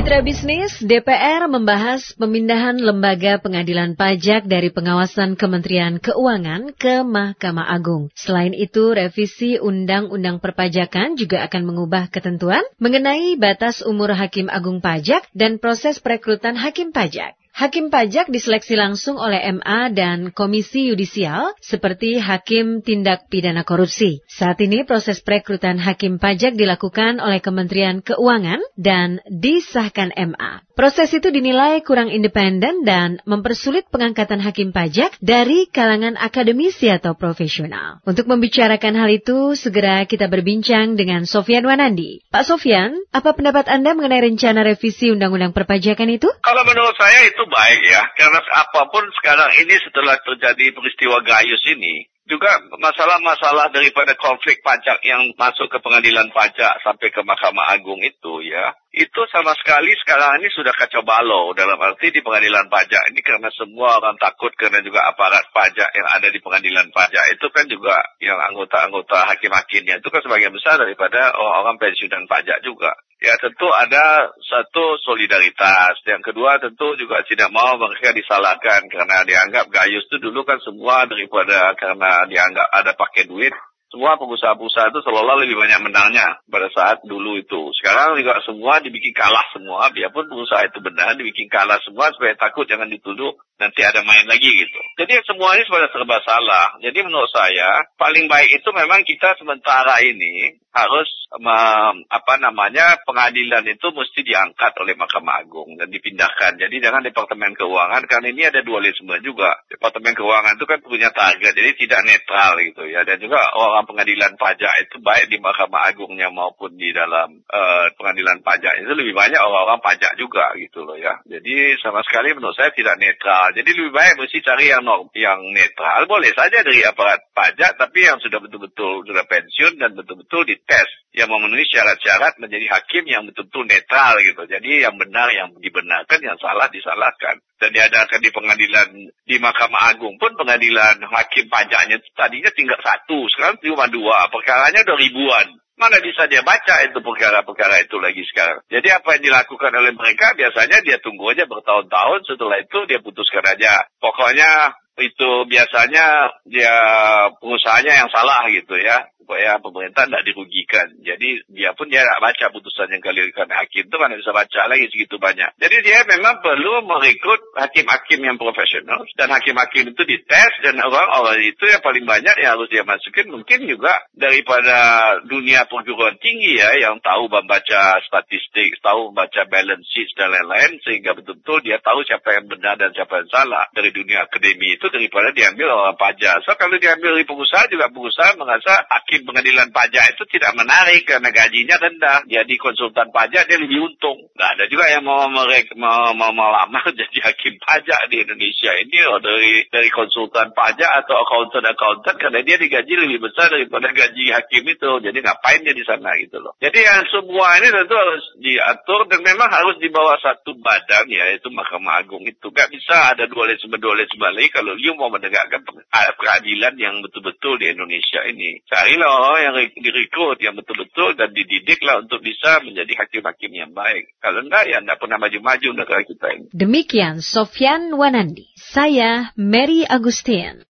Mitra bisnis, DPR membahas pemindahan lembaga pengadilan pajak dari pengawasan Kementerian Keuangan ke Mahkamah Agung. Selain itu, revisi Undang-Undang Perpajakan juga akan mengubah ketentuan mengenai batas umur Hakim Agung Pajak dan proses perekrutan Hakim Pajak. Hakim pajak diseleksi langsung oleh MA dan Komisi Yudisial seperti Hakim Tindak Pidana Korupsi. Saat ini proses perekrutan Hakim pajak dilakukan oleh Kementerian Keuangan dan disahkan MA. Proses itu dinilai kurang independen dan mempersulit pengangkatan hakim pajak dari kalangan akademisi atau profesional. Untuk membicarakan hal itu, segera kita berbincang dengan Sofian Wanandi. Pak Sofian, apa pendapat Anda mengenai rencana revisi Undang-Undang Perpajakan itu? Kalau menurut saya itu baik ya, karena apa pun sekarang ini setelah terjadi peristiwa Gayus ini, juga masalah-masalah daripada konflik pajak yang masuk ke pengadilan pajak sampai ke Mahkamah Agung itu ya, itu sama sekali sekarang ini sudah kacau balau dalam arti di pengadilan pajak ini karena semua orang takut karena juga aparat pajak yang ada di pengadilan pajak itu kan juga yang anggota-anggota hakim-hakimnya itu kan sebagian besar daripada orang-orang pensiunan pajak juga. Ya tentu ada satu solidaritas. Yang kedua tentu juga tidak mau mereka disalahkan karena dianggap Gayus itu dulu kan semua daripada karena dianggap ada pakai duit semua pengusaha-pengusaha itu seolah-olah lebih banyak menangnya pada saat dulu itu. Sekarang juga semua dibikin kalah semua, biarpun pengusaha itu benar, dibikin kalah semua supaya takut jangan dituduh nanti ada main lagi gitu. Jadi semuanya sebenarnya serba salah. Jadi menurut saya paling baik itu memang kita sementara ini harus apa namanya pengadilan itu mesti diangkat oleh Mahkamah Agung dan dipindahkan. Jadi jangan Departemen Keuangan karena ini ada dualisme juga. Departemen Keuangan itu kan punya target jadi tidak netral gitu ya. Dan juga orang pengadilan pajak itu baik di Mahkamah Agungnya maupun di dalam uh, pengadilan pajak itu lebih banyak orang-orang pajak juga gitu loh ya. Jadi sama sekali menurut saya tidak netral. Jadi lebih baik mesti cari yang norm, yang netral. Boleh saja dari aparat pajak tapi yang sudah betul-betul sudah pensiun dan betul-betul di tes yang memenuhi syarat-syarat menjadi hakim yang betul-betul netral gitu. Jadi yang benar yang dibenarkan, yang salah disalahkan. Dan diadakan di pengadilan di Mahkamah Agung pun pengadilan hakim pajaknya tadinya tinggal satu, sekarang cuma dua. Perkaranya udah ribuan. Mana bisa dia baca itu perkara-perkara itu lagi sekarang. Jadi apa yang dilakukan oleh mereka biasanya dia tunggu aja bertahun-tahun setelah itu dia putuskan aja. Pokoknya itu biasanya dia pengusahanya yang salah gitu ya supaya pemerintah tidak dirugikan. Jadi dia pun dia tidak baca putusan yang kalirkan hakim itu mana bisa baca lagi segitu banyak. Jadi dia memang perlu merekrut hakim-hakim yang profesional dan hakim-hakim itu dites dan orang-orang itu yang paling banyak yang harus dia masukin mungkin juga daripada dunia perguruan tinggi ya yang tahu membaca statistik, tahu membaca balance sheet dan lain-lain sehingga betul-betul dia tahu siapa yang benar dan siapa yang salah dari dunia akademi itu daripada diambil orang pajak. So kalau diambil dari pengusaha juga pengusaha merasa hakim di pengadilan pajak itu tidak menarik karena gajinya rendah. Jadi konsultan pajak dia lebih untung. Nah, ada juga yang mau mereka mau, mau melamar jadi hakim pajak di Indonesia ini oh, dari dari konsultan pajak atau accountant accountant karena dia digaji lebih besar daripada gaji hakim itu. Jadi ngapain dia di sana gitu loh. Jadi yang semua ini tentu harus diatur dan memang harus di bawah satu badan ya itu Mahkamah Agung itu. Gak bisa ada dualisme-dualisme lagi kalau you mau menegakkan peradilan yang betul-betul di Indonesia ini. Carilah orang yang direkrut yang betul-betul dan dididiklah untuk bisa menjadi hakim-hakim yang baik. Kalau enggak ya enggak pernah maju-maju negara kita ini. Demikian Sofyan Wanandi. Saya Mary Agustin.